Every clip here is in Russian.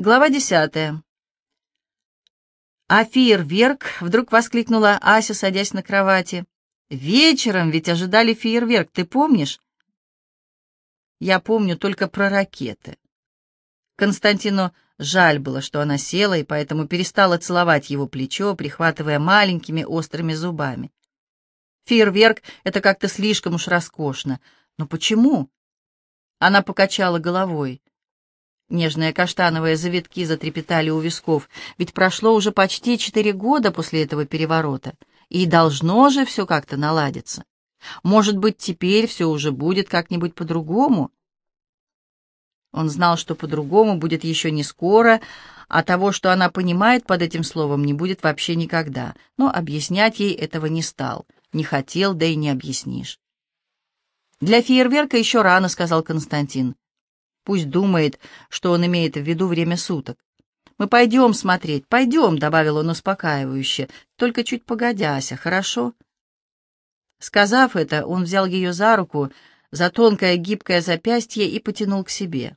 Глава десятая. «А фейерверк!» — вдруг воскликнула Ася, садясь на кровати. «Вечером ведь ожидали фейерверк, ты помнишь?» «Я помню только про ракеты». Константину жаль было, что она села, и поэтому перестала целовать его плечо, прихватывая маленькими острыми зубами. «Фейерверк — это как-то слишком уж роскошно. Но почему?» Она покачала головой. Нежные каштановые завитки затрепетали у висков, ведь прошло уже почти четыре года после этого переворота, и должно же все как-то наладиться. Может быть, теперь все уже будет как-нибудь по-другому? Он знал, что по-другому будет еще не скоро, а того, что она понимает под этим словом, не будет вообще никогда, но объяснять ей этого не стал, не хотел, да и не объяснишь. «Для фейерверка еще рано», — сказал Константин. Пусть думает, что он имеет в виду время суток. «Мы пойдем смотреть, пойдем», — добавил он успокаивающе, — «только чуть погодяся, хорошо?» Сказав это, он взял ее за руку, за тонкое гибкое запястье и потянул к себе.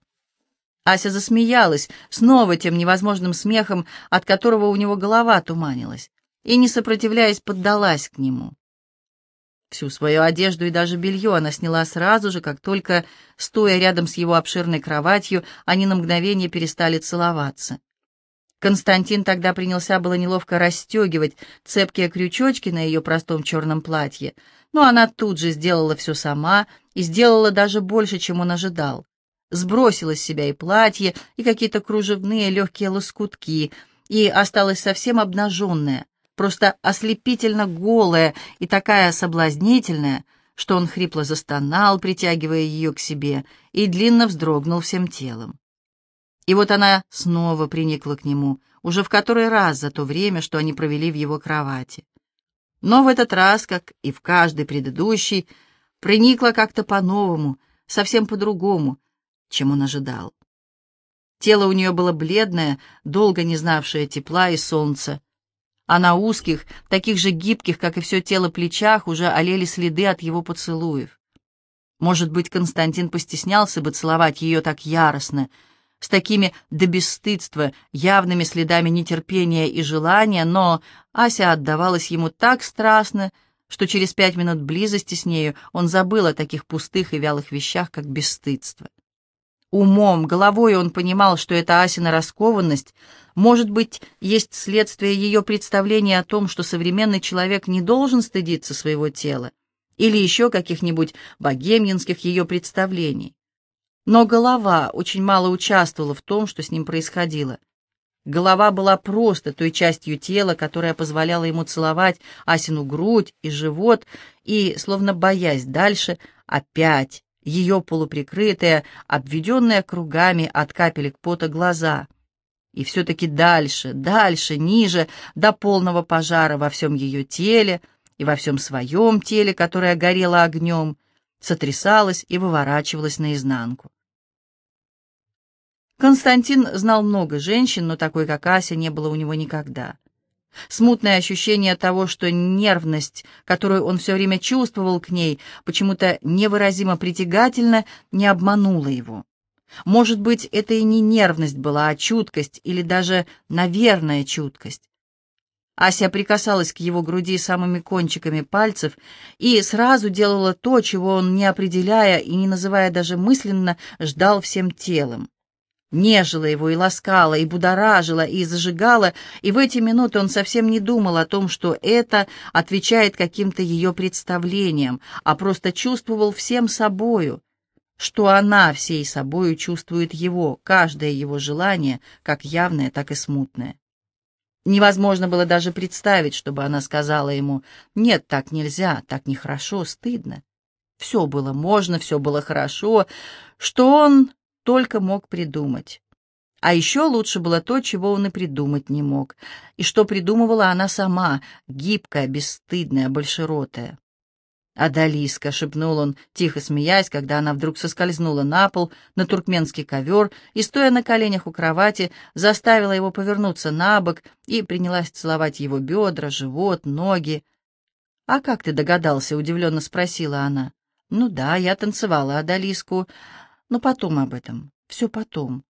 Ася засмеялась, снова тем невозможным смехом, от которого у него голова туманилась, и, не сопротивляясь, поддалась к нему. Всю свою одежду и даже белье она сняла сразу же, как только, стоя рядом с его обширной кроватью, они на мгновение перестали целоваться. Константин тогда принялся было неловко расстегивать цепкие крючочки на ее простом черном платье, но она тут же сделала все сама и сделала даже больше, чем он ожидал. Сбросила с себя и платье, и какие-то кружевные легкие лоскутки, и осталась совсем обнаженная, просто ослепительно голая и такая соблазнительная, что он хрипло застонал, притягивая ее к себе, и длинно вздрогнул всем телом. И вот она снова приникла к нему, уже в который раз за то время, что они провели в его кровати. Но в этот раз, как и в каждый предыдущий, приникла как-то по-новому, совсем по-другому, чем он ожидал. Тело у нее было бледное, долго не знавшее тепла и солнца, а на узких, таких же гибких, как и все тело плечах, уже олели следы от его поцелуев. Может быть, Константин постеснялся бы целовать ее так яростно, с такими до бесстыдства явными следами нетерпения и желания, но Ася отдавалась ему так страстно, что через пять минут близости с нею он забыл о таких пустых и вялых вещах, как бесстыдство. Умом, головой он понимал, что эта Асина раскованность, может быть, есть следствие ее представления о том, что современный человек не должен стыдиться своего тела, или еще каких-нибудь богемьянских ее представлений. Но голова очень мало участвовала в том, что с ним происходило. Голова была просто той частью тела, которая позволяла ему целовать Асину грудь и живот, и, словно боясь дальше, опять ее полуприкрытые, обведенные кругами от капелек пота глаза. И все-таки дальше, дальше, ниже, до полного пожара во всем ее теле и во всем своем теле, которое горело огнем, сотрясалось и выворачивалось наизнанку. Константин знал много женщин, но такой, как Ася, не было у него никогда. Смутное ощущение того, что нервность, которую он все время чувствовал к ней, почему-то невыразимо притягательно, не обманула его. Может быть, это и не нервность была, а чуткость, или даже, наверное, чуткость. Ася прикасалась к его груди самыми кончиками пальцев и сразу делала то, чего он, не определяя и не называя даже мысленно, ждал всем телом нежила его и ласкала, и будоражила, и зажигала, и в эти минуты он совсем не думал о том, что это отвечает каким-то ее представлениям, а просто чувствовал всем собою, что она всей собою чувствует его, каждое его желание, как явное, так и смутное. Невозможно было даже представить, чтобы она сказала ему «Нет, так нельзя, так нехорошо, стыдно». Все было можно, все было хорошо, что он только мог придумать. А еще лучше было то, чего он и придумать не мог, и что придумывала она сама, гибкая, бесстыдная, большеротая. «Адалиска», — шепнул он, тихо смеясь, когда она вдруг соскользнула на пол, на туркменский ковер, и, стоя на коленях у кровати, заставила его повернуться на бок и принялась целовать его бедра, живот, ноги. «А как ты догадался?» — удивленно спросила она. «Ну да, я танцевала Адалиску. Но потом об этом, все потом.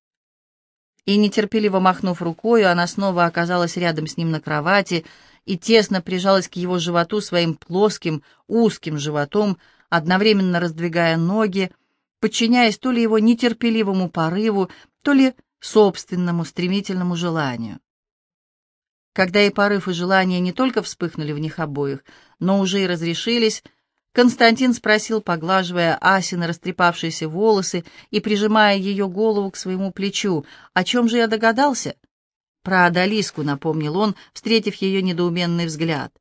И, нетерпеливо махнув рукою, она снова оказалась рядом с ним на кровати и тесно прижалась к его животу своим плоским, узким животом, одновременно раздвигая ноги, подчиняясь то ли его нетерпеливому порыву, то ли собственному стремительному желанию. Когда и порыв, и желание не только вспыхнули в них обоих, но уже и разрешились, Константин спросил, поглаживая Асины растрепавшиеся волосы и прижимая ее голову к своему плечу, «О чем же я догадался?» «Про Адалиску», — напомнил он, встретив ее недоуменный взгляд.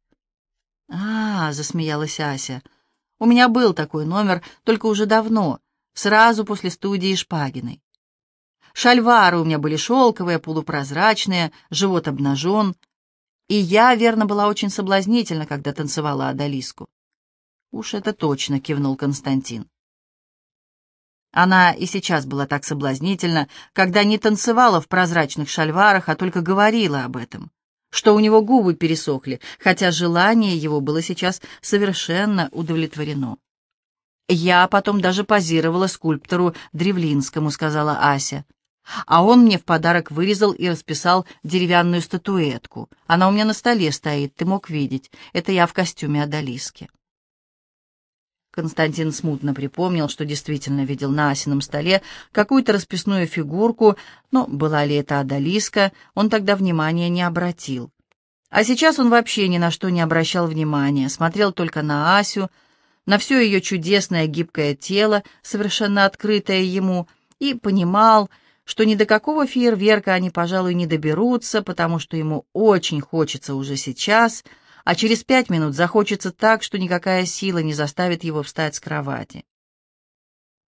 «А, — засмеялась Ася, — у меня был такой номер, только уже давно, сразу после студии Шпагиной. Шальвары у меня были шелковые, полупрозрачные, живот обнажен, и я, верно, была очень соблазнительна, когда танцевала Адалиску. «Уж это точно», — кивнул Константин. Она и сейчас была так соблазнительна, когда не танцевала в прозрачных шальварах, а только говорила об этом, что у него губы пересохли, хотя желание его было сейчас совершенно удовлетворено. «Я потом даже позировала скульптору Древлинскому», — сказала Ася. «А он мне в подарок вырезал и расписал деревянную статуэтку. Она у меня на столе стоит, ты мог видеть. Это я в костюме Адалиски». Константин смутно припомнил, что действительно видел на Асином столе какую-то расписную фигурку, но была ли это Адалиска, он тогда внимания не обратил. А сейчас он вообще ни на что не обращал внимания, смотрел только на Асю, на все ее чудесное гибкое тело, совершенно открытое ему, и понимал, что ни до какого фейерверка они, пожалуй, не доберутся, потому что ему очень хочется уже сейчас — а через пять минут захочется так, что никакая сила не заставит его встать с кровати.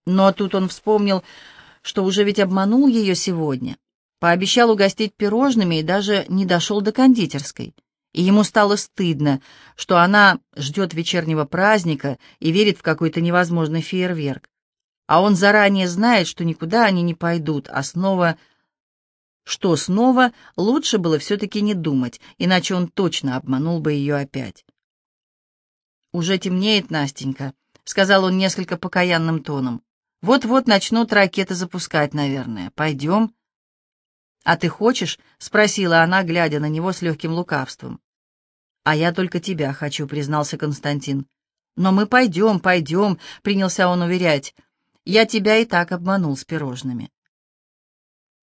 Но тут он вспомнил, что уже ведь обманул ее сегодня, пообещал угостить пирожными и даже не дошел до кондитерской. И ему стало стыдно, что она ждет вечернего праздника и верит в какой-то невозможный фейерверк. А он заранее знает, что никуда они не пойдут, а снова что снова лучше было все-таки не думать, иначе он точно обманул бы ее опять. «Уже темнеет, Настенька», — сказал он несколько покаянным тоном. «Вот-вот начнут ракеты запускать, наверное. Пойдем?» «А ты хочешь?» — спросила она, глядя на него с легким лукавством. «А я только тебя хочу», — признался Константин. «Но мы пойдем, пойдем», — принялся он уверять. «Я тебя и так обманул с пирожными».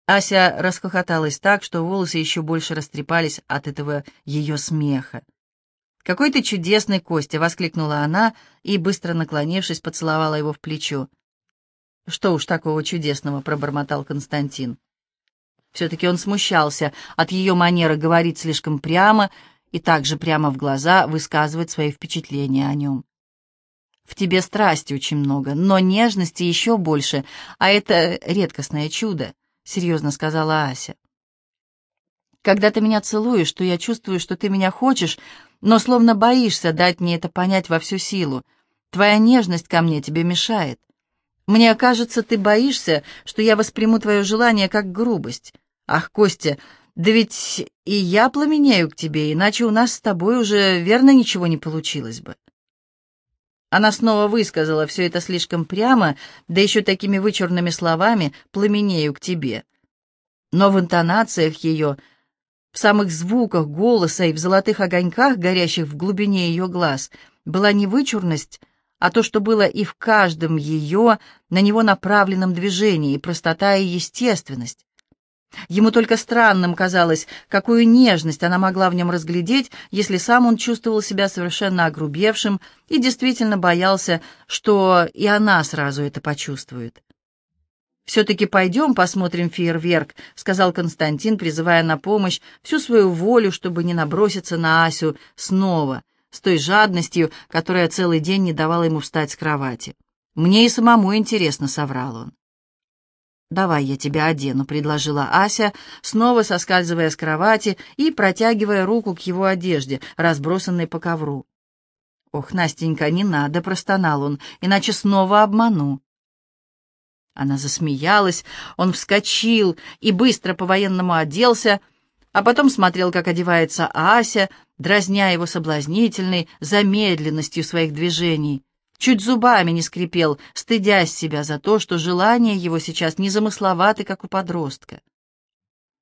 Ася расхохоталась так, что волосы еще больше растрепались от этого ее смеха. «Какой ты чудесный, Костя!» — воскликнула она и, быстро наклонившись, поцеловала его в плечо. «Что уж такого чудесного!» — пробормотал Константин. Все-таки он смущался от ее манеры говорить слишком прямо и также прямо в глаза высказывать свои впечатления о нем. «В тебе страсти очень много, но нежности еще больше, а это редкостное чудо. — серьезно сказала Ася. «Когда ты меня целуешь, то я чувствую, что ты меня хочешь, но словно боишься дать мне это понять во всю силу. Твоя нежность ко мне тебе мешает. Мне кажется, ты боишься, что я восприму твое желание как грубость. Ах, Костя, да ведь и я пламенею к тебе, иначе у нас с тобой уже верно ничего не получилось бы». Она снова высказала все это слишком прямо, да еще такими вычурными словами «пламенею к тебе». Но в интонациях ее, в самых звуках голоса и в золотых огоньках, горящих в глубине ее глаз, была не вычурность, а то, что было и в каждом ее, на него направленном движении, простота и естественность. Ему только странным казалось, какую нежность она могла в нем разглядеть, если сам он чувствовал себя совершенно огрубевшим и действительно боялся, что и она сразу это почувствует. «Все-таки пойдем посмотрим фейерверк», — сказал Константин, призывая на помощь всю свою волю, чтобы не наброситься на Асю снова, с той жадностью, которая целый день не давала ему встать с кровати. «Мне и самому интересно», — соврал он. «Давай я тебя одену», — предложила Ася, снова соскальзывая с кровати и протягивая руку к его одежде, разбросанной по ковру. «Ох, Настенька, не надо», — простонал он, — «иначе снова обману». Она засмеялась, он вскочил и быстро по-военному оделся, а потом смотрел, как одевается Ася, дразня его соблазнительной замедленностью своих движений чуть зубами не скрипел, стыдясь себя за то, что желания его сейчас незамысловаты, как у подростка.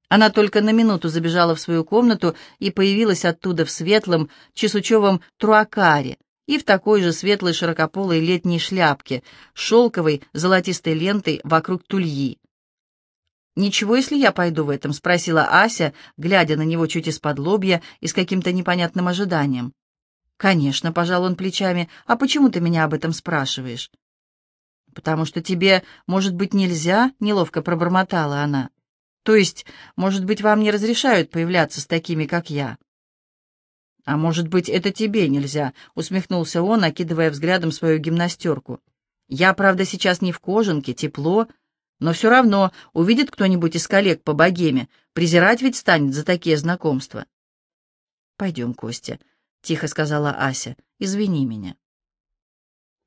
Она только на минуту забежала в свою комнату и появилась оттуда в светлом чесучевом труакаре и в такой же светлой широкополой летней шляпке шелковой золотистой лентой вокруг тульи. «Ничего, если я пойду в этом?» — спросила Ася, глядя на него чуть из-под лобья и с каким-то непонятным ожиданием. «Конечно», — пожал он плечами. «А почему ты меня об этом спрашиваешь?» «Потому что тебе, может быть, нельзя?» — неловко пробормотала она. То есть, может быть, вам не разрешают появляться с такими, как я?» «А может быть, это тебе нельзя?» — усмехнулся он, окидывая взглядом свою гимнастерку. «Я, правда, сейчас не в кожанке, тепло, но все равно увидит кто-нибудь из коллег по богеме, презирать ведь станет за такие знакомства». «Пойдем, Костя», — тихо сказала Ася, — «извини меня».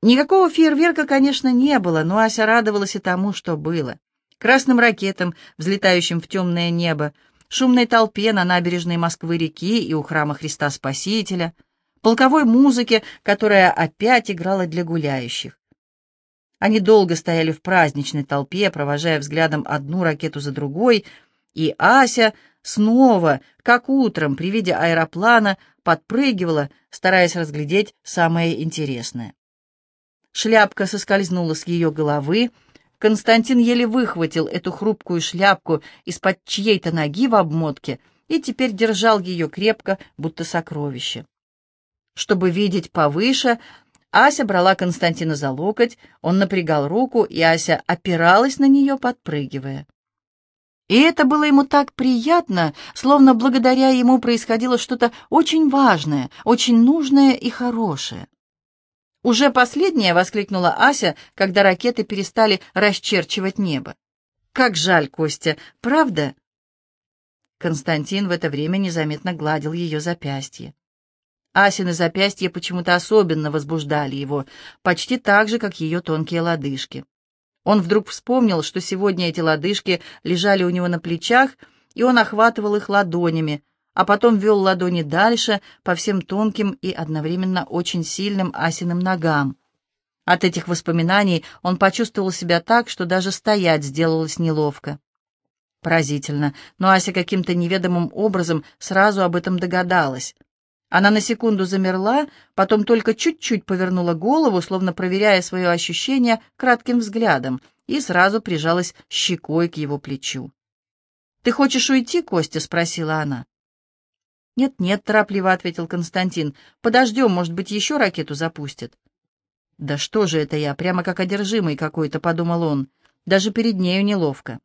Никакого фейерверка, конечно, не было, но Ася радовалась и тому, что было красным ракетам, взлетающим в темное небо, шумной толпе на набережной Москвы-реки и у храма Христа Спасителя, полковой музыке, которая опять играла для гуляющих. Они долго стояли в праздничной толпе, провожая взглядом одну ракету за другой, и Ася снова, как утром при виде аэроплана, подпрыгивала, стараясь разглядеть самое интересное. Шляпка соскользнула с ее головы, Константин еле выхватил эту хрупкую шляпку из-под чьей-то ноги в обмотке и теперь держал ее крепко, будто сокровище. Чтобы видеть повыше, Ася брала Константина за локоть, он напрягал руку, и Ася опиралась на нее, подпрыгивая. И это было ему так приятно, словно благодаря ему происходило что-то очень важное, очень нужное и хорошее. «Уже последняя!» — воскликнула Ася, когда ракеты перестали расчерчивать небо. «Как жаль, Костя, правда?» Константин в это время незаметно гладил ее запястье. Асины запястья почему-то особенно возбуждали его, почти так же, как ее тонкие лодыжки. Он вдруг вспомнил, что сегодня эти лодыжки лежали у него на плечах, и он охватывал их ладонями, а потом вел ладони дальше по всем тонким и одновременно очень сильным Асиным ногам. От этих воспоминаний он почувствовал себя так, что даже стоять сделалось неловко. Поразительно, но Ася каким-то неведомым образом сразу об этом догадалась. Она на секунду замерла, потом только чуть-чуть повернула голову, словно проверяя свое ощущение кратким взглядом, и сразу прижалась щекой к его плечу. «Ты хочешь уйти, Костя?» — спросила она. «Нет-нет», — торопливо ответил Константин. «Подождем, может быть, еще ракету запустят». «Да что же это я, прямо как одержимый какой-то», — подумал он. «Даже перед нею неловко».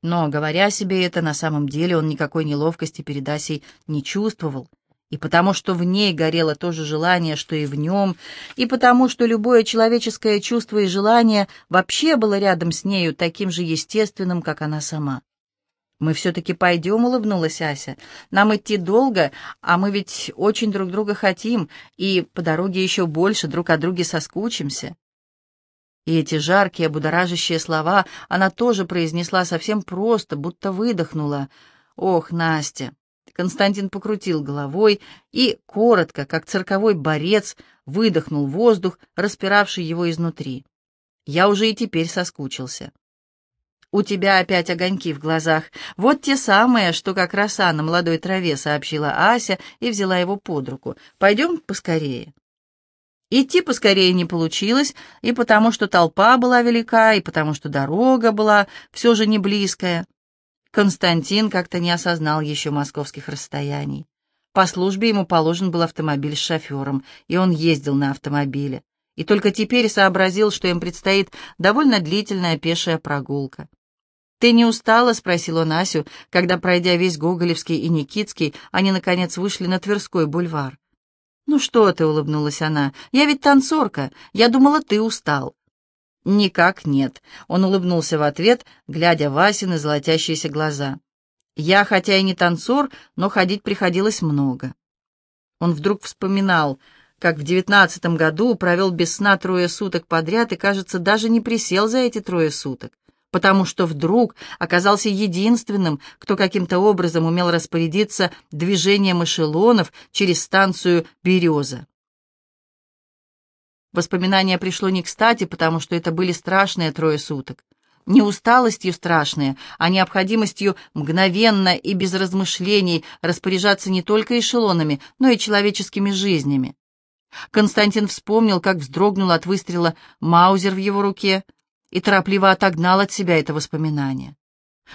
Но, говоря себе это, на самом деле он никакой неловкости перед Асей не чувствовал. И потому что в ней горело то же желание, что и в нем, и потому что любое человеческое чувство и желание вообще было рядом с нею таким же естественным, как она сама. «Мы все-таки пойдем», — улыбнулась Ася. «Нам идти долго, а мы ведь очень друг друга хотим, и по дороге еще больше друг о друге соскучимся». И эти жаркие, будоражащие слова она тоже произнесла совсем просто, будто выдохнула. «Ох, Настя!» Константин покрутил головой и, коротко, как цирковой борец, выдохнул воздух, распиравший его изнутри. «Я уже и теперь соскучился». «У тебя опять огоньки в глазах. Вот те самые, что как роса на молодой траве», — сообщила Ася и взяла его под руку. «Пойдем поскорее». Идти поскорее не получилось, и потому что толпа была велика, и потому что дорога была все же не близкая. Константин как-то не осознал еще московских расстояний. По службе ему положен был автомобиль с шофером, и он ездил на автомобиле. И только теперь сообразил, что им предстоит довольно длительная пешая прогулка. «Ты не устала?» — спросил он Асю, когда, пройдя весь Гоголевский и Никитский, они, наконец, вышли на Тверской бульвар. «Ну что ты?» — улыбнулась она. «Я ведь танцорка. Я думала, ты устал». «Никак нет», — он улыбнулся в ответ, глядя в Асины золотящиеся глаза. «Я, хотя и не танцор, но ходить приходилось много». Он вдруг вспоминал, как в девятнадцатом году провел без сна трое суток подряд и, кажется, даже не присел за эти трое суток потому что вдруг оказался единственным, кто каким-то образом умел распорядиться движением эшелонов через станцию «Береза». Воспоминание пришло не кстати, потому что это были страшные трое суток. не усталостью страшные, а необходимостью мгновенно и без размышлений распоряжаться не только эшелонами, но и человеческими жизнями. Константин вспомнил, как вздрогнул от выстрела Маузер в его руке и торопливо отогнал от себя это воспоминание.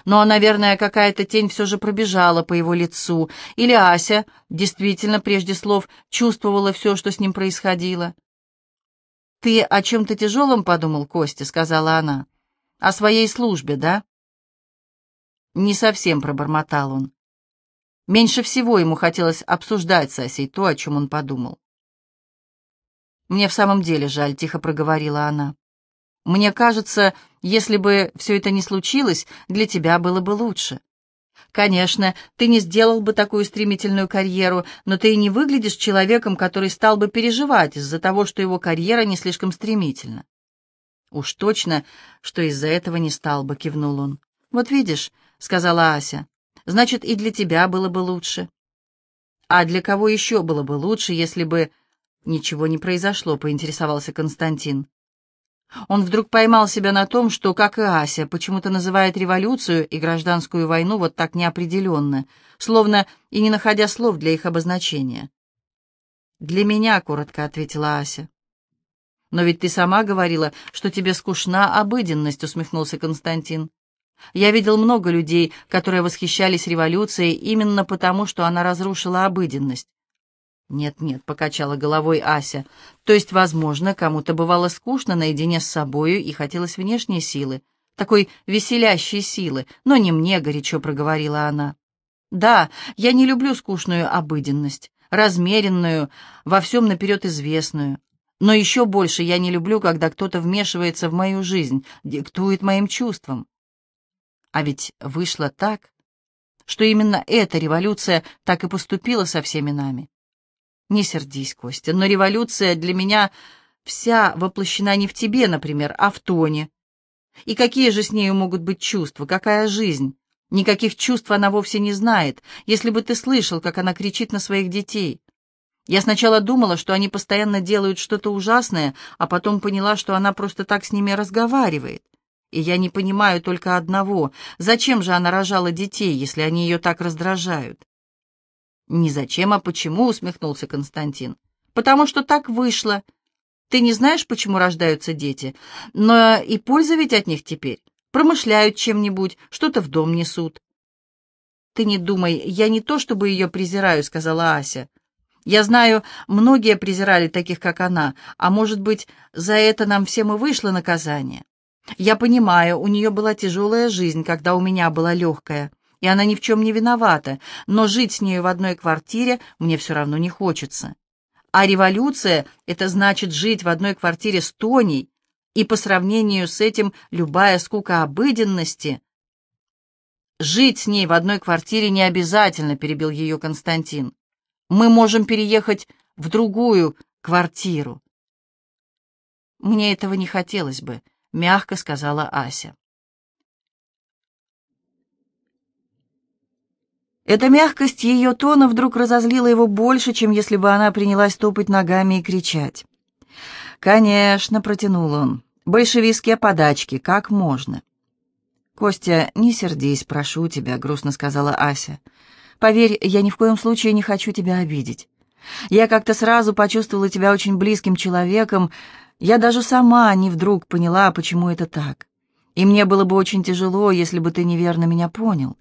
Но, наверное, какая-то тень все же пробежала по его лицу, или Ася действительно прежде слов чувствовала все, что с ним происходило. «Ты о чем-то тяжелом подумал, Костя?» — сказала она. «О своей службе, да?» «Не совсем», — пробормотал он. Меньше всего ему хотелось обсуждать с Асей то, о чем он подумал. «Мне в самом деле жаль», — тихо проговорила она. «Мне кажется, если бы все это не случилось, для тебя было бы лучше. Конечно, ты не сделал бы такую стремительную карьеру, но ты и не выглядишь человеком, который стал бы переживать из-за того, что его карьера не слишком стремительна. Уж точно, что из-за этого не стал бы, кивнул он. Вот видишь, сказала Ася, значит, и для тебя было бы лучше. А для кого еще было бы лучше, если бы ничего не произошло, поинтересовался Константин. Он вдруг поймал себя на том, что, как и Ася, почему-то называет революцию и гражданскую войну вот так неопределенно, словно и не находя слов для их обозначения. «Для меня», — коротко ответила Ася. «Но ведь ты сама говорила, что тебе скучна обыденность», — усмехнулся Константин. «Я видел много людей, которые восхищались революцией именно потому, что она разрушила обыденность. «Нет-нет», — покачала головой Ася. «То есть, возможно, кому-то бывало скучно наедине с собою и хотелось внешней силы, такой веселящей силы, но не мне», — горячо проговорила она. «Да, я не люблю скучную обыденность, размеренную, во всем наперед известную. Но еще больше я не люблю, когда кто-то вмешивается в мою жизнь, диктует моим чувствам. А ведь вышло так, что именно эта революция так и поступила со всеми нами. Не сердись, Костя, но революция для меня вся воплощена не в тебе, например, а в Тоне. И какие же с нею могут быть чувства, какая жизнь? Никаких чувств она вовсе не знает, если бы ты слышал, как она кричит на своих детей. Я сначала думала, что они постоянно делают что-то ужасное, а потом поняла, что она просто так с ними разговаривает. И я не понимаю только одного, зачем же она рожала детей, если они ее так раздражают? «Не зачем, а почему?» — усмехнулся Константин. «Потому что так вышло. Ты не знаешь, почему рождаются дети, но и польза ведь от них теперь. Промышляют чем-нибудь, что-то в дом несут». «Ты не думай, я не то чтобы ее презираю», — сказала Ася. «Я знаю, многие презирали таких, как она, а может быть, за это нам всем и вышло наказание. Я понимаю, у нее была тяжелая жизнь, когда у меня была легкая и она ни в чем не виновата, но жить с нею в одной квартире мне все равно не хочется. А революция — это значит жить в одной квартире с Тоней, и по сравнению с этим любая скука обыденности... «Жить с ней в одной квартире не обязательно», — перебил ее Константин. «Мы можем переехать в другую квартиру». «Мне этого не хотелось бы», — мягко сказала Ася. Эта мягкость ее тона вдруг разозлила его больше, чем если бы она принялась топать ногами и кричать. «Конечно», — протянул он, — «большевистские подачки, как можно?» «Костя, не сердись, прошу тебя», — грустно сказала Ася. «Поверь, я ни в коем случае не хочу тебя обидеть. Я как-то сразу почувствовала тебя очень близким человеком, я даже сама не вдруг поняла, почему это так. И мне было бы очень тяжело, если бы ты неверно меня понял».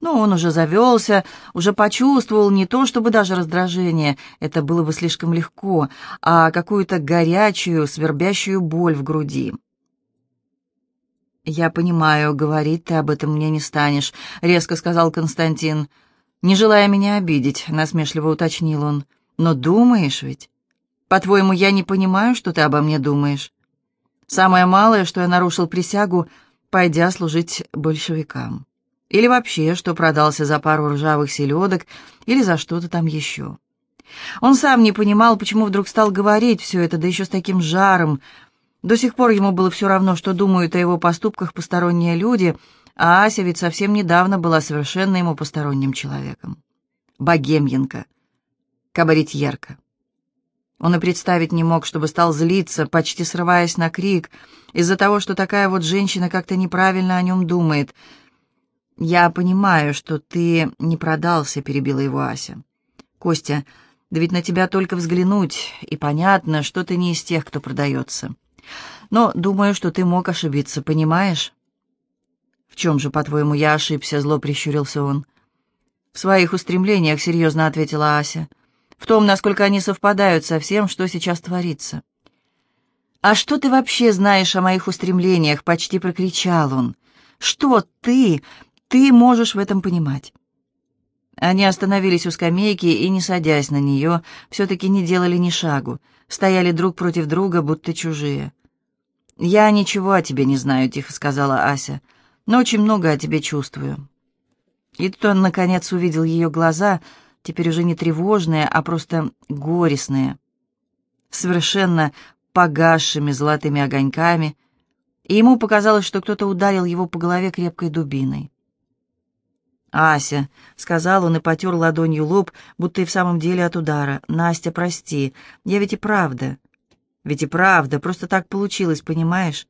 Но он уже завелся, уже почувствовал не то чтобы даже раздражение, это было бы слишком легко, а какую-то горячую, свербящую боль в груди. «Я понимаю, говорить ты об этом мне не станешь», — резко сказал Константин. «Не желая меня обидеть», — насмешливо уточнил он. «Но думаешь ведь? По-твоему, я не понимаю, что ты обо мне думаешь? Самое малое, что я нарушил присягу, пойдя служить большевикам». Или вообще, что продался за пару ржавых селедок или за что-то там еще. Он сам не понимал, почему вдруг стал говорить все это, да еще с таким жаром. До сих пор ему было все равно, что думают о его поступках посторонние люди, а Ася ведь совсем недавно была совершенно ему посторонним человеком. Богемьенко, кабаретьерка. Он и представить не мог, чтобы стал злиться, почти срываясь на крик, из-за того, что такая вот женщина как-то неправильно о нем думает. «Я понимаю, что ты не продался», — перебила его Ася. «Костя, да ведь на тебя только взглянуть, и понятно, что ты не из тех, кто продается. Но думаю, что ты мог ошибиться, понимаешь?» «В чем же, по-твоему, я ошибся?» — зло прищурился он. «В своих устремлениях», — серьезно ответила Ася. «В том, насколько они совпадают со всем, что сейчас творится». «А что ты вообще знаешь о моих устремлениях?» — почти прокричал он. «Что ты, ты можешь в этом понимать?» Они остановились у скамейки и, не садясь на нее, все-таки не делали ни шагу, стояли друг против друга, будто чужие. «Я ничего о тебе не знаю», — тихо сказала Ася, — «но очень много о тебе чувствую». И тут он, наконец, увидел ее глаза, теперь уже не тревожные, а просто горестные, совершенно погасшими золотыми огоньками, и ему показалось, что кто-то ударил его по голове крепкой дубиной. «Ася», — сказал он и потер ладонью лоб, будто и в самом деле от удара. «Настя, прости, я ведь и правда. Ведь и правда, просто так получилось, понимаешь?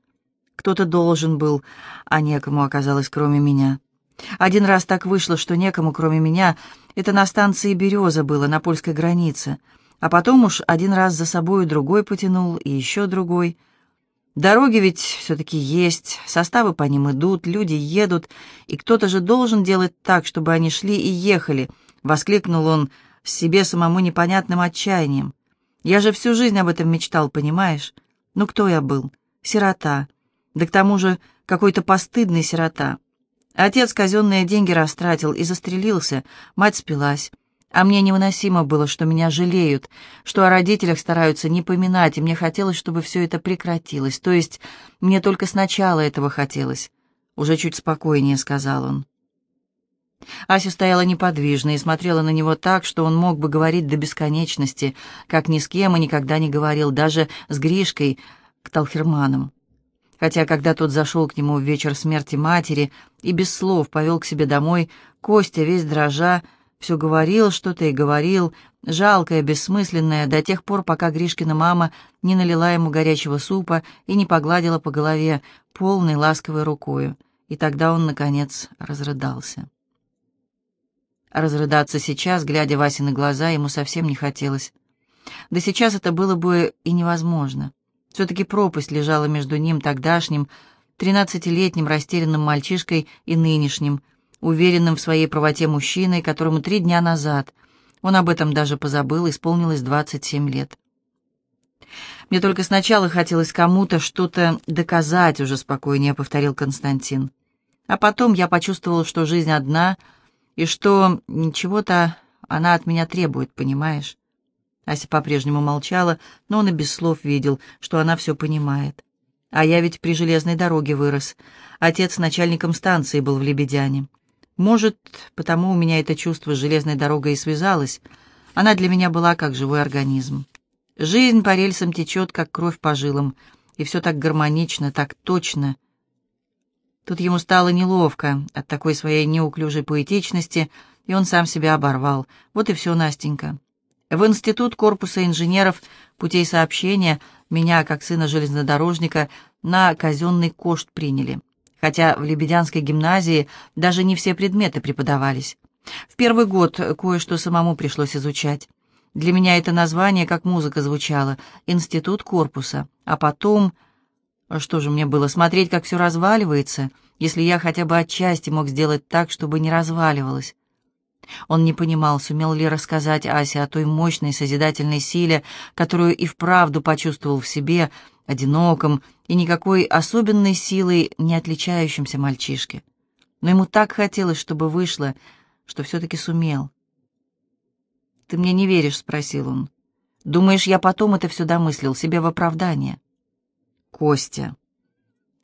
Кто-то должен был, а некому оказалось, кроме меня. Один раз так вышло, что некому, кроме меня, это на станции «Береза» было, на польской границе. А потом уж один раз за собою другой потянул, и еще другой — Дороги ведь все-таки есть, составы по ним идут, люди едут, и кто-то же должен делать так, чтобы они шли и ехали, — воскликнул он с себе самому непонятным отчаянием. Я же всю жизнь об этом мечтал, понимаешь? Ну кто я был? Сирота. Да к тому же какой-то постыдный сирота. Отец казенные деньги растратил и застрелился, мать спилась. А мне невыносимо было, что меня жалеют, что о родителях стараются не поминать, и мне хотелось, чтобы все это прекратилось. То есть мне только сначала этого хотелось. Уже чуть спокойнее, сказал он. Ася стояла неподвижно и смотрела на него так, что он мог бы говорить до бесконечности, как ни с кем и никогда не говорил, даже с Гришкой, к Талхерманам. Хотя, когда тот зашел к нему в вечер смерти матери и без слов повел к себе домой, Костя, весь дрожа, все говорил что-то и говорил, жалкое, бессмысленное, до тех пор, пока Гришкина мама не налила ему горячего супа и не погладила по голове полной ласковой рукою. И тогда он, наконец, разрыдался. Разрыдаться сейчас, глядя Васе на глаза, ему совсем не хотелось. Да сейчас это было бы и невозможно. Все-таки пропасть лежала между ним тогдашним, тринадцатилетним растерянным мальчишкой и нынешним, уверенным в своей правоте мужчиной, которому три дня назад, он об этом даже позабыл, исполнилось 27 лет. «Мне только сначала хотелось кому-то что-то доказать», — уже спокойнее повторил Константин. «А потом я почувствовал, что жизнь одна, и что ничего-то она от меня требует, понимаешь?» Ася по-прежнему молчала, но он и без слов видел, что она все понимает. «А я ведь при железной дороге вырос. Отец начальником станции был в Лебедяне. Может, потому у меня это чувство с железной дорогой и связалось. Она для меня была как живой организм. Жизнь по рельсам течет, как кровь по жилам, и все так гармонично, так точно. Тут ему стало неловко от такой своей неуклюжей поэтичности, и он сам себя оборвал. Вот и все, Настенька. В институт корпуса инженеров путей сообщения меня, как сына железнодорожника, на казенный кошт приняли хотя в Лебедянской гимназии даже не все предметы преподавались. В первый год кое-что самому пришлось изучать. Для меня это название как музыка звучало — институт корпуса. А потом... Что же мне было, смотреть, как все разваливается, если я хотя бы отчасти мог сделать так, чтобы не разваливалось? Он не понимал, сумел ли рассказать Асе о той мощной созидательной силе, которую и вправду почувствовал в себе, одиноком и никакой особенной силой не отличающемся мальчишке. Но ему так хотелось, чтобы вышло, что все-таки сумел. «Ты мне не веришь?» — спросил он. «Думаешь, я потом это все домыслил, себе в оправдание?» «Костя».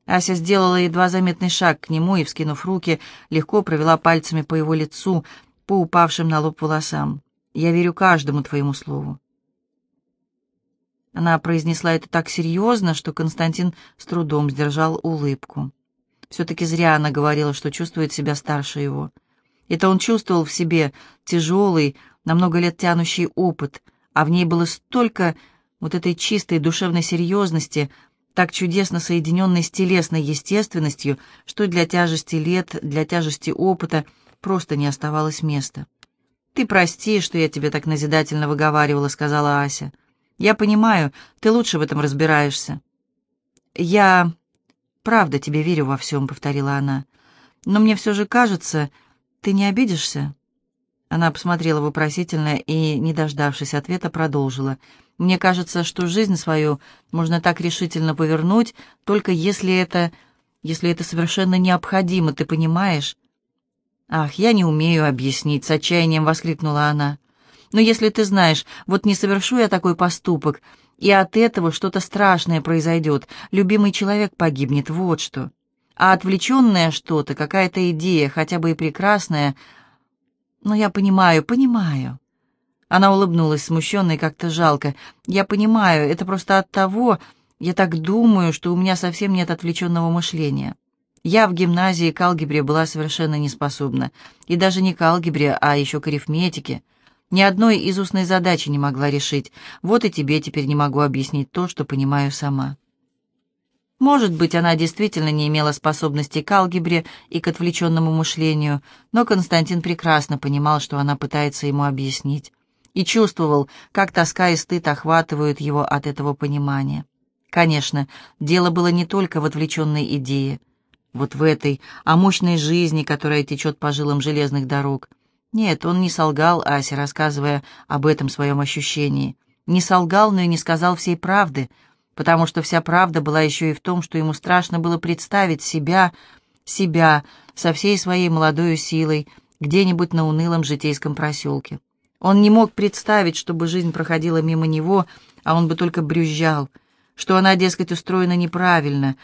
Ася сделала едва заметный шаг к нему и, вскинув руки, легко провела пальцами по его лицу, по упавшим на лоб волосам. «Я верю каждому твоему слову. Она произнесла это так серьезно, что Константин с трудом сдержал улыбку. Все-таки зря она говорила, что чувствует себя старше его. Это он чувствовал в себе тяжелый, на много лет тянущий опыт, а в ней было столько вот этой чистой душевной серьезности, так чудесно соединенной с телесной естественностью, что для тяжести лет, для тяжести опыта просто не оставалось места. «Ты прости, что я тебе так назидательно выговаривала», — сказала Ася. «Я понимаю, ты лучше в этом разбираешься». «Я правда тебе верю во всем», — повторила она. «Но мне все же кажется, ты не обидишься?» Она посмотрела вопросительно и, не дождавшись ответа, продолжила. «Мне кажется, что жизнь свою можно так решительно повернуть, только если это... если это совершенно необходимо, ты понимаешь?» «Ах, я не умею объяснить», — с отчаянием воскликнула она. «Но если ты знаешь, вот не совершу я такой поступок, и от этого что-то страшное произойдет, любимый человек погибнет, вот что. А отвлеченное что-то, какая-то идея, хотя бы и прекрасная, но я понимаю, понимаю. Она улыбнулась, смущенно и как-то жалко. Я понимаю, это просто от того, я так думаю, что у меня совсем нет отвлеченного мышления. Я в гимназии к алгебре была совершенно неспособна. И даже не к алгебре, а еще к арифметике. Ни одной из устной задачи не могла решить. Вот и тебе теперь не могу объяснить то, что понимаю сама. Может быть, она действительно не имела способностей к алгебре и к отвлеченному мышлению, но Константин прекрасно понимал, что она пытается ему объяснить, и чувствовал, как тоска и стыд охватывают его от этого понимания. Конечно, дело было не только в отвлеченной идее, вот в этой, о мощной жизни, которая течет по жилам железных дорог. Нет, он не солгал Асе, рассказывая об этом своем ощущении. Не солгал, но и не сказал всей правды — потому что вся правда была еще и в том, что ему страшно было представить себя, себя со всей своей молодой силой где-нибудь на унылом житейском проселке. Он не мог представить, чтобы жизнь проходила мимо него, а он бы только брюзжал, что она, дескать, устроена неправильно.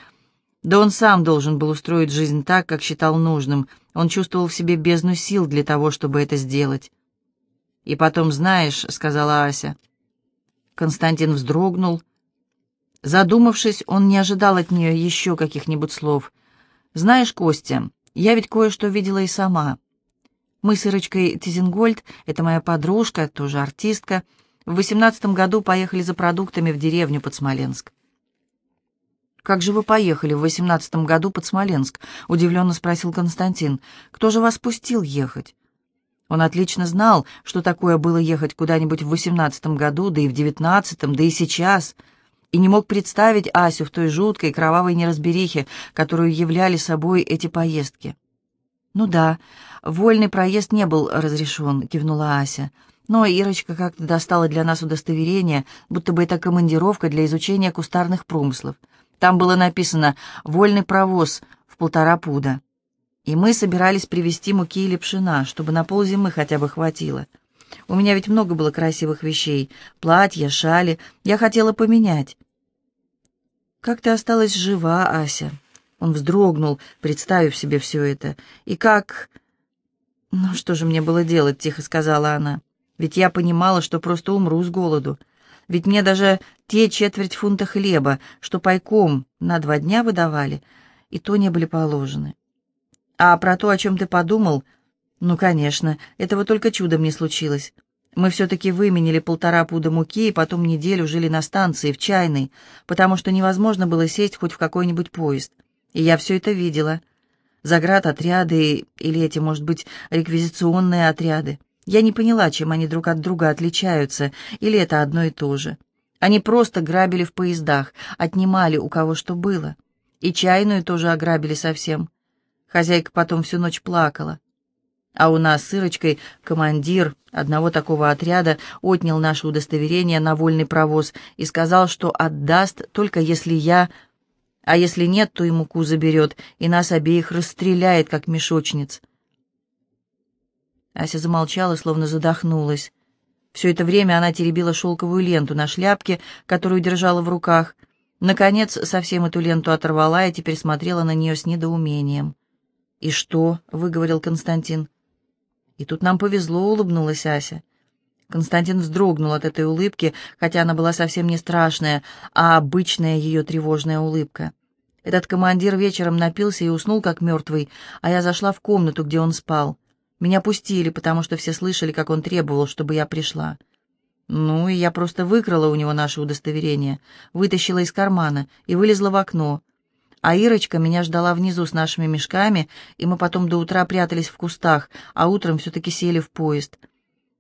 Да он сам должен был устроить жизнь так, как считал нужным. Он чувствовал в себе бездну сил для того, чтобы это сделать. «И потом, знаешь», — сказала Ася. Константин вздрогнул, Задумавшись, он не ожидал от нее еще каких-нибудь слов. «Знаешь, Костя, я ведь кое-что видела и сама. Мы с Ирочкой Тизенгольд, это моя подружка, тоже артистка, в восемнадцатом году поехали за продуктами в деревню под Смоленск. «Как же вы поехали в восемнадцатом году под Смоленск?» — удивленно спросил Константин. «Кто же вас пустил ехать?» Он отлично знал, что такое было ехать куда-нибудь в восемнадцатом году, да и в девятнадцатом, да и сейчас — и не мог представить Асю в той жуткой кровавой неразберихе, которую являли собой эти поездки. «Ну да, вольный проезд не был разрешен», — кивнула Ася. «Но Ирочка как-то достала для нас удостоверение, будто бы это командировка для изучения кустарных промыслов. Там было написано «вольный провоз» в полтора пуда. И мы собирались привезти муки или пшена, чтобы на ползимы хотя бы хватило. У меня ведь много было красивых вещей. Платья, шали. Я хотела поменять. «Как ты осталась жива, Ася?» Он вздрогнул, представив себе все это. «И как...» «Ну, что же мне было делать?» — тихо сказала она. «Ведь я понимала, что просто умру с голоду. Ведь мне даже те четверть фунта хлеба, что пайком на два дня выдавали, и то не были положены. А про то, о чем ты подумал, ну, конечно, этого только чудом не случилось. Мы все-таки выменили полтора пуда муки и потом неделю жили на станции, в чайной, потому что невозможно было сесть хоть в какой-нибудь поезд. И я все это видела. Заградотряды или эти, может быть, реквизиционные отряды. Я не поняла, чем они друг от друга отличаются, или это одно и то же. Они просто грабили в поездах, отнимали у кого что было. И чайную тоже ограбили совсем. Хозяйка потом всю ночь плакала. А у нас с Ирочкой командир одного такого отряда отнял наше удостоверение на вольный провоз и сказал, что отдаст, только если я... А если нет, то и муку заберет, и нас обеих расстреляет, как мешочниц. Ася замолчала, словно задохнулась. Все это время она теребила шелковую ленту на шляпке, которую держала в руках. Наконец, совсем эту ленту оторвала и теперь смотрела на нее с недоумением. «И что?» — выговорил Константин. И тут нам повезло, улыбнулась Ася. Константин вздрогнул от этой улыбки, хотя она была совсем не страшная, а обычная ее тревожная улыбка. Этот командир вечером напился и уснул, как мертвый, а я зашла в комнату, где он спал. Меня пустили, потому что все слышали, как он требовал, чтобы я пришла. Ну, и я просто выкрала у него наше удостоверение, вытащила из кармана и вылезла в окно. А Ирочка меня ждала внизу с нашими мешками, и мы потом до утра прятались в кустах, а утром все-таки сели в поезд.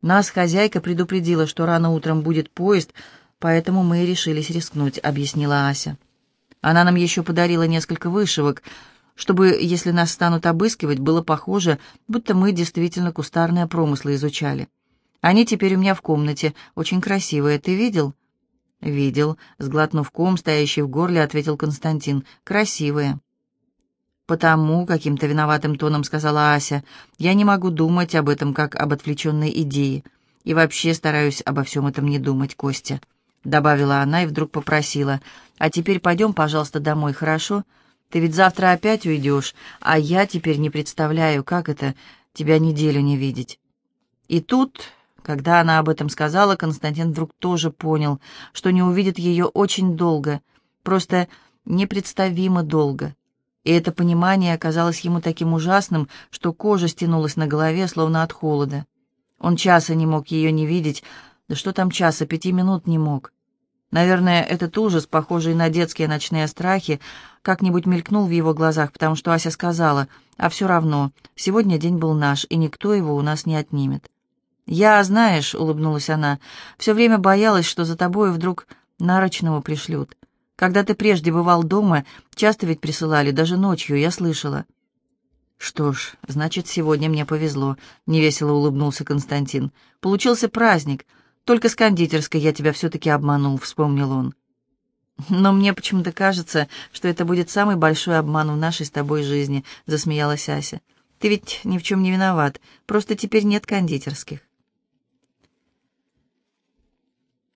Нас хозяйка предупредила, что рано утром будет поезд, поэтому мы и решились рискнуть», — объяснила Ася. Она нам еще подарила несколько вышивок, чтобы, если нас станут обыскивать, было похоже, будто мы действительно кустарные промыслы изучали. Они теперь у меня в комнате, очень красивые, ты видел?» «Видел», — сглотнув ком, стоящий в горле, ответил Константин. «Красивые». «Потому», — каким-то виноватым тоном сказала Ася, — «я не могу думать об этом, как об отвлеченной идее. И вообще стараюсь обо всем этом не думать, Костя», — добавила она и вдруг попросила. «А теперь пойдем, пожалуйста, домой, хорошо? Ты ведь завтра опять уйдешь, а я теперь не представляю, как это тебя неделю не видеть». И тут когда она об этом сказала, Константин вдруг тоже понял, что не увидит ее очень долго, просто непредставимо долго. И это понимание оказалось ему таким ужасным, что кожа стянулась на голове, словно от холода. Он часа не мог ее не видеть, да что там часа, пяти минут не мог. Наверное, этот ужас, похожий на детские ночные страхи, как-нибудь мелькнул в его глазах, потому что Ася сказала, «А все равно, сегодня день был наш, и никто его у нас не отнимет». «Я, знаешь», — улыбнулась она, — «все время боялась, что за тобой вдруг нарочного пришлют. Когда ты прежде бывал дома, часто ведь присылали, даже ночью, я слышала». «Что ж, значит, сегодня мне повезло», — невесело улыбнулся Константин. «Получился праздник. Только с кондитерской я тебя все-таки обманул», — вспомнил он. «Но мне почему-то кажется, что это будет самый большой обман в нашей с тобой жизни», — засмеялась Ася. «Ты ведь ни в чем не виноват, просто теперь нет кондитерских».